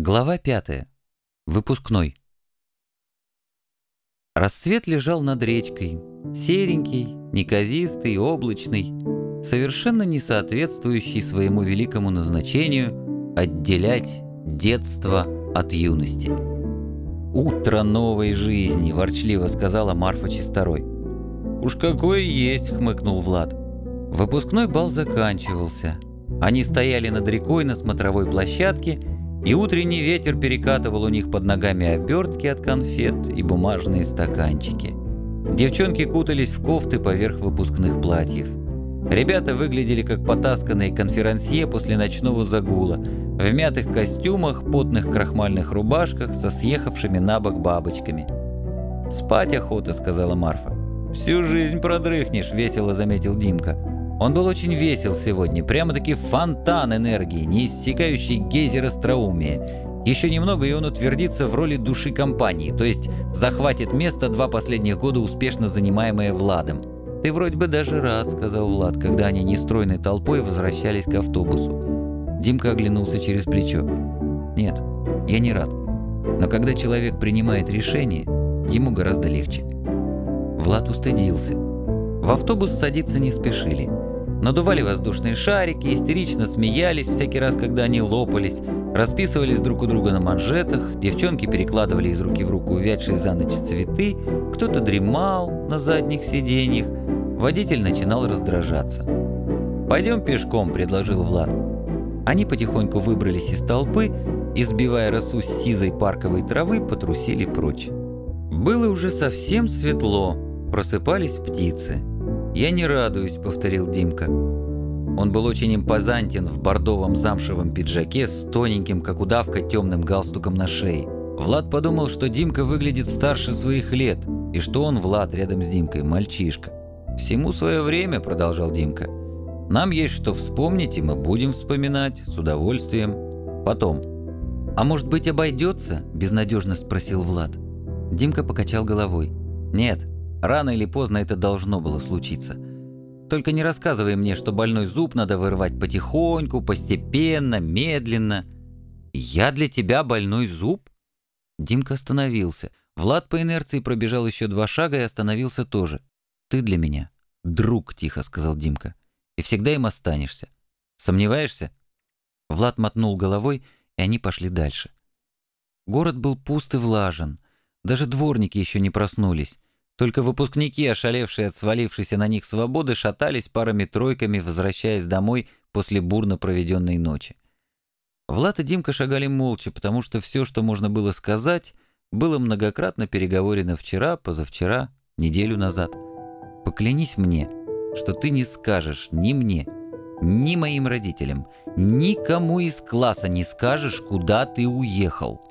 Глава пятая. Выпускной. Рассвет лежал над речкой, серенький, неказистый, облачный, совершенно не соответствующий своему великому назначению отделять детство от юности. «Утро новой жизни», – ворчливо сказала Марфа Чисторой. «Уж какое есть», – хмыкнул Влад. Выпускной бал заканчивался. Они стояли над рекой на смотровой площадке – и утренний ветер перекатывал у них под ногами обертки от конфет и бумажные стаканчики. Девчонки кутались в кофты поверх выпускных платьев. Ребята выглядели как потасканные конферансье после ночного загула, в мятых костюмах, потных крахмальных рубашках со съехавшими на бок бабочками. «Спать охота», — сказала Марфа. «Всю жизнь продрыхнешь», — весело заметил Димка. Он был очень весел сегодня, прямо-таки фонтан энергии, неиссякающий гейзер остроумия. Еще немного, и он утвердится в роли души компании, то есть захватит место два последних года, успешно занимаемое Владом. «Ты вроде бы даже рад», — сказал Влад, когда они нестройной толпой возвращались к автобусу. Димка оглянулся через плечо. «Нет, я не рад. Но когда человек принимает решение, ему гораздо легче». Влад устыдился. В автобус садиться не спешили. Надували воздушные шарики, истерично смеялись всякий раз, когда они лопались, расписывались друг у друга на манжетах, девчонки перекладывали из руки в руку увядшие за ночь цветы, кто-то дремал на задних сиденьях, водитель начинал раздражаться. «Пойдем пешком», — предложил Влад. Они потихоньку выбрались из толпы и, сбивая росу с сизой парковой травы, потрусили прочь. Было уже совсем светло, просыпались птицы. «Я не радуюсь», — повторил Димка. Он был очень импозантен в бордовом замшевом пиджаке с тоненьким, как удавка, темным галстуком на шее. Влад подумал, что Димка выглядит старше своих лет, и что он, Влад, рядом с Димкой, мальчишка. «Всему свое время», — продолжал Димка. «Нам есть что вспомнить, и мы будем вспоминать, с удовольствием. Потом». «А может быть, обойдется?» – безнадежно спросил Влад. Димка покачал головой. «Нет, Рано или поздно это должно было случиться. Только не рассказывай мне, что больной зуб надо вырывать потихоньку, постепенно, медленно. Я для тебя больной зуб? Димка остановился. Влад по инерции пробежал еще два шага и остановился тоже. Ты для меня друг, тихо сказал Димка. И всегда им останешься. Сомневаешься? Влад мотнул головой, и они пошли дальше. Город был пуст и влажен. Даже дворники еще не проснулись. Только выпускники, ошалевшие от свалившейся на них свободы, шатались парами-тройками, возвращаясь домой после бурно проведенной ночи. Влад и Димка шагали молча, потому что все, что можно было сказать, было многократно переговорено вчера, позавчера, неделю назад. «Поклянись мне, что ты не скажешь ни мне, ни моим родителям, никому из класса не скажешь, куда ты уехал».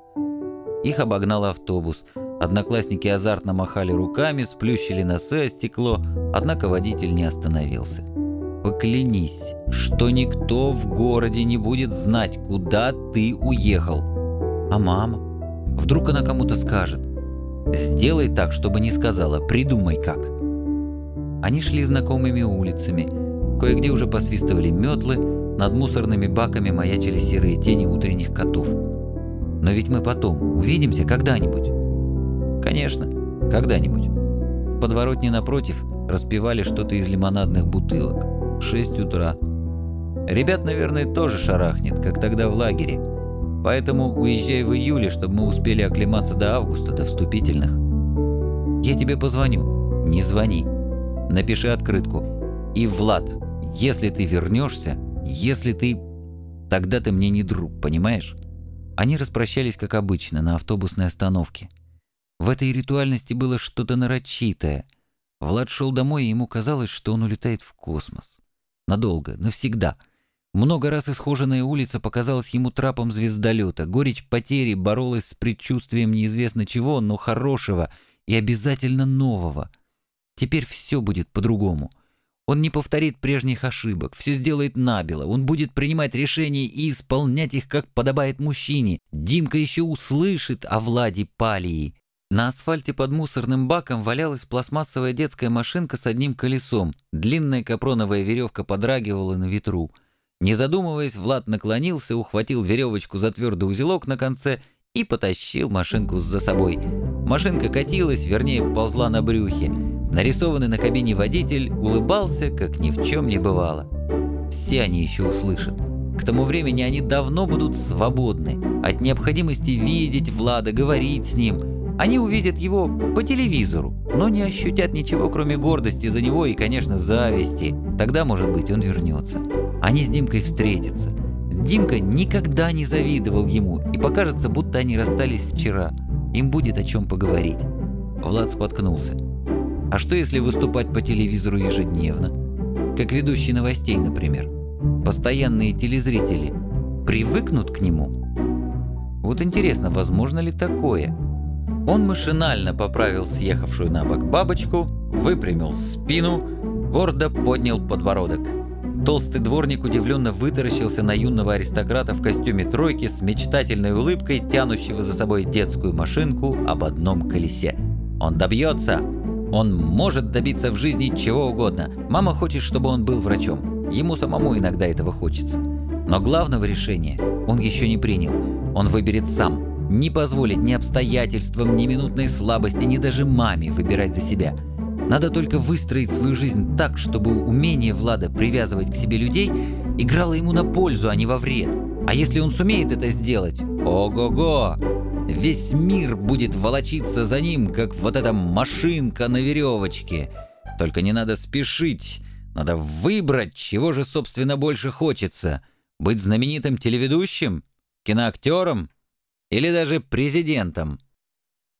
Их обогнал автобус – Одноклассники азартно махали руками, сплющили носы о стекло, однако водитель не остановился. «Поклянись, что никто в городе не будет знать, куда ты уехал. А мама? Вдруг она кому-то скажет? Сделай так, чтобы не сказала, придумай как». Они шли знакомыми улицами. Кое-где уже посвистывали метлы, над мусорными баками маячили серые тени утренних котов. «Но ведь мы потом увидимся когда-нибудь». Конечно, когда-нибудь. В подворотне напротив распивали что-то из лимонадных бутылок. Шесть утра. Ребят, наверное, тоже шарахнет, как тогда в лагере. Поэтому уезжай в июле, чтобы мы успели оклематься до августа, до вступительных. Я тебе позвоню. Не звони. Напиши открытку. И, Влад, если ты вернешься, если ты... Тогда ты мне не друг, понимаешь? Они распрощались, как обычно, на автобусной остановке. В этой ритуальности было что-то нарочитое. Влад шел домой, и ему казалось, что он улетает в космос. Надолго, навсегда. Много раз исхоженная улица показалась ему трапом звездолета. Горечь потери боролась с предчувствием неизвестно чего, но хорошего и обязательно нового. Теперь все будет по-другому. Он не повторит прежних ошибок, все сделает набело, он будет принимать решения и исполнять их, как подобает мужчине. Димка еще услышит о Владе Палии. На асфальте под мусорным баком валялась пластмассовая детская машинка с одним колесом. Длинная капроновая веревка подрагивала на ветру. Не задумываясь, Влад наклонился, ухватил веревочку за твердый узелок на конце и потащил машинку за собой. Машинка катилась, вернее, ползла на брюхе. Нарисованный на кабине водитель улыбался, как ни в чем не бывало. Все они еще услышат. К тому времени они давно будут свободны от необходимости видеть Влада, говорить с ним. Они увидят его по телевизору, но не ощутят ничего, кроме гордости за него и, конечно, зависти. Тогда, может быть, он вернется. Они с Димкой встретятся. Димка никогда не завидовал ему, и покажется, будто они расстались вчера. Им будет о чем поговорить. Влад споткнулся. А что если выступать по телевизору ежедневно? Как ведущий новостей, например. Постоянные телезрители привыкнут к нему? Вот интересно, возможно ли такое? Он машинально поправил съехавшую на бок бабочку, выпрямил спину, гордо поднял подбородок. Толстый дворник удивленно вытаращился на юного аристократа в костюме тройки с мечтательной улыбкой, тянущего за собой детскую машинку об одном колесе. Он добьется! Он может добиться в жизни чего угодно. Мама хочет, чтобы он был врачом. Ему самому иногда этого хочется. Но главного решения он еще не принял. Он выберет сам. Не позволит ни обстоятельствам, ни минутной слабости, ни даже маме выбирать за себя – надо только выстроить свою жизнь так, чтобы умение Влада привязывать к себе людей играло ему на пользу, а не во вред. А если он сумеет это сделать, ого-го! Весь мир будет волочиться за ним, как вот эта машинка на веревочке. Только не надо спешить, надо выбрать, чего же, собственно, больше хочется. Быть знаменитым телеведущим, киноактером или даже президентом.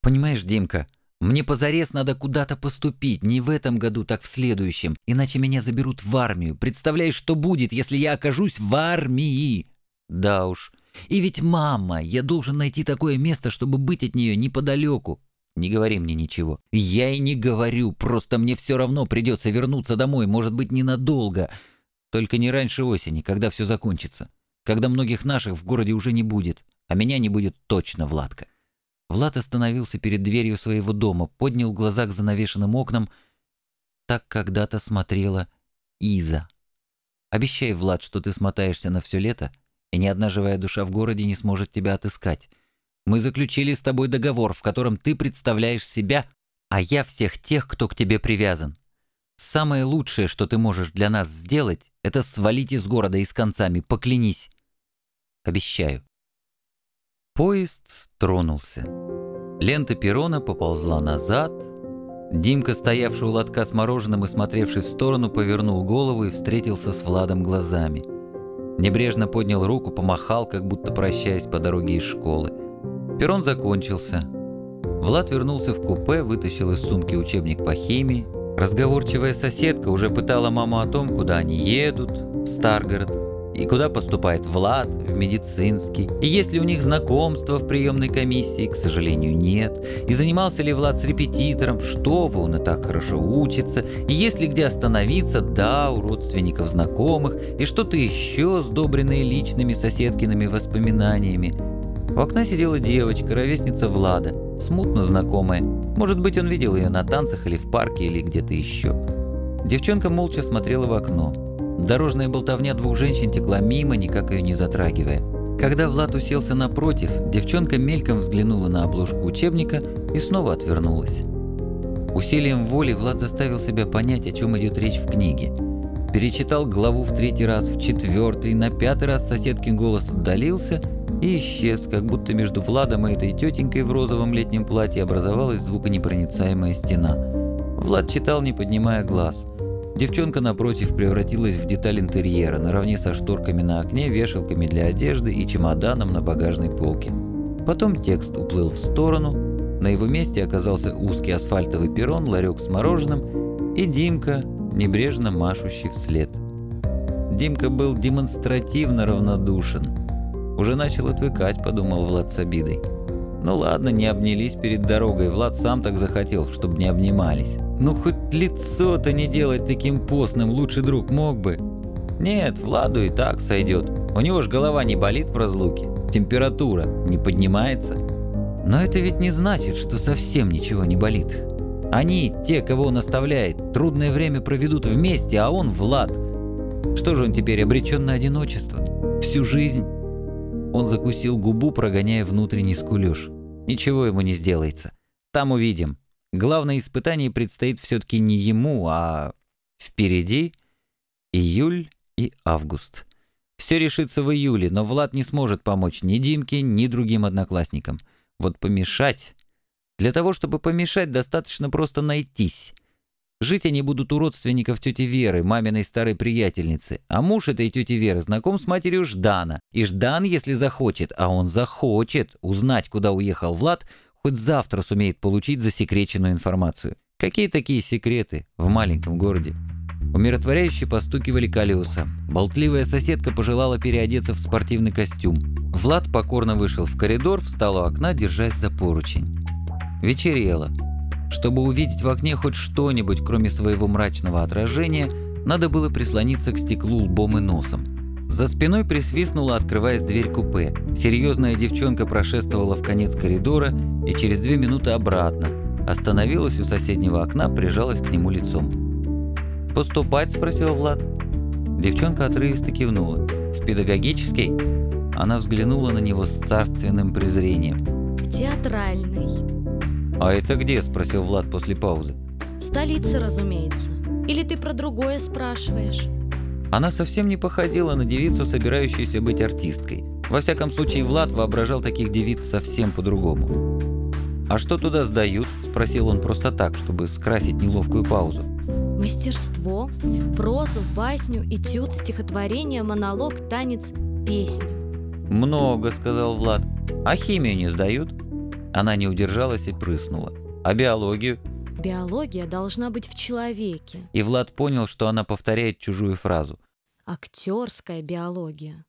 Понимаешь, Димка, мне позарез надо куда-то поступить, не в этом году, так в следующем, иначе меня заберут в армию. Представляешь, что будет, если я окажусь в армии? Да уж. И ведь мама, я должен найти такое место, чтобы быть от нее неподалеку. Не говори мне ничего. Я и не говорю, просто мне все равно придется вернуться домой, может быть, ненадолго. Только не раньше осени, когда все закончится. Когда многих наших в городе уже не будет, а меня не будет точно, Владка. Влад остановился перед дверью своего дома, поднял глаза к занавешенным окнам. Так когда-то смотрела Иза. «Обещай, Влад, что ты смотаешься на все лето, и ни одна живая душа в городе не сможет тебя отыскать. Мы заключили с тобой договор, в котором ты представляешь себя, а я всех тех, кто к тебе привязан. Самое лучшее, что ты можешь для нас сделать, это свалить из города и с концами, поклянись. Обещаю». Поезд тронулся. Лента перрона поползла назад. Димка, стоявший у лотка с мороженым и смотревший в сторону, повернул голову и встретился с Владом глазами. Небрежно поднял руку, помахал, как будто прощаясь по дороге из школы. Перрон закончился. Влад вернулся в купе, вытащил из сумки учебник по химии. Разговорчивая соседка уже пытала маму о том, куда они едут, в Старгород и куда поступает Влад, в медицинский, и есть ли у них знакомство в приемной комиссии, к сожалению, нет, и занимался ли Влад с репетитором, что вы, он и так хорошо учится, и есть ли где остановиться, да, у родственников знакомых, и что-то еще, сдобренное личными соседкиными воспоминаниями. У окна сидела девочка, ровесница Влада, смутно знакомая. Может быть, он видел ее на танцах или в парке, или где-то еще. Девчонка молча смотрела в окно. Дорожная болтовня двух женщин текла мимо, никак ее не затрагивая. Когда Влад уселся напротив, девчонка мельком взглянула на обложку учебника и снова отвернулась. Усилием воли Влад заставил себя понять, о чем идет речь в книге. Перечитал главу в третий раз, в четвертый, на пятый раз соседкин голос отдалился и исчез, как будто между Владом и этой тетенькой в розовом летнем платье образовалась звуконепроницаемая стена. Влад читал, не поднимая глаз – Девчонка напротив превратилась в деталь интерьера, наравне со шторками на окне, вешалками для одежды и чемоданом на багажной полке. Потом текст уплыл в сторону, на его месте оказался узкий асфальтовый перрон, ларек с мороженым и Димка, небрежно машущий вслед. Димка был демонстративно равнодушен. «Уже начал отвыкать», — подумал Влад с обидой. «Ну ладно, не обнялись перед дорогой, Влад сам так захотел, чтобы не обнимались». Ну хоть лицо-то не делать таким постным, лучший друг мог бы. Нет, Владу и так сойдет. У него ж голова не болит в разлуке. Температура не поднимается. Но это ведь не значит, что совсем ничего не болит. Они, те, кого он оставляет, трудное время проведут вместе, а он, Влад, Что же он теперь обречен на одиночество? Всю жизнь? Он закусил губу, прогоняя внутренний скулеж. Ничего ему не сделается. Там увидим. Главное испытание предстоит все-таки не ему, а впереди июль и август. Все решится в июле, но Влад не сможет помочь ни Димке, ни другим одноклассникам. Вот помешать... Для того, чтобы помешать, достаточно просто найтись. Жить они будут у родственников тети Веры, маминой старой приятельницы, а муж этой тети Веры знаком с матерью Ждана. И Ждан, если захочет, а он захочет узнать, куда уехал Влад, хоть завтра сумеет получить засекреченную информацию. Какие такие секреты в маленьком городе? Умиротворяюще постукивали колеса. Болтливая соседка пожелала переодеться в спортивный костюм. Влад покорно вышел в коридор, встал у окна, держась за поручень. Вечерело. Чтобы увидеть в окне хоть что-нибудь, кроме своего мрачного отражения, надо было прислониться к стеклу лбом и носом. За спиной присвистнула, открываясь дверь купе. Серьезная девчонка прошествовала в конец коридора и через две минуты обратно. Остановилась у соседнего окна, прижалась к нему лицом. «Поступать?» – спросил Влад. Девчонка отрывисто кивнула. «В педагогический?» Она взглянула на него с царственным презрением. «В театральный». «А это где?» – спросил Влад после паузы. «В столице, разумеется. Или ты про другое спрашиваешь?» Она совсем не походила на девицу, собирающуюся быть артисткой. Во всяком случае, Влад воображал таких девиц совсем по-другому. «А что туда сдают?» – спросил он просто так, чтобы скрасить неловкую паузу. Мастерство, прозу, басню, этюд, стихотворение, монолог, танец, песню. «Много», — сказал Влад. «А химию не сдают?» Она не удержалась и прыснула. «А биологию?» «Биология должна быть в человеке». И Влад понял, что она повторяет чужую фразу. «Актерская биология».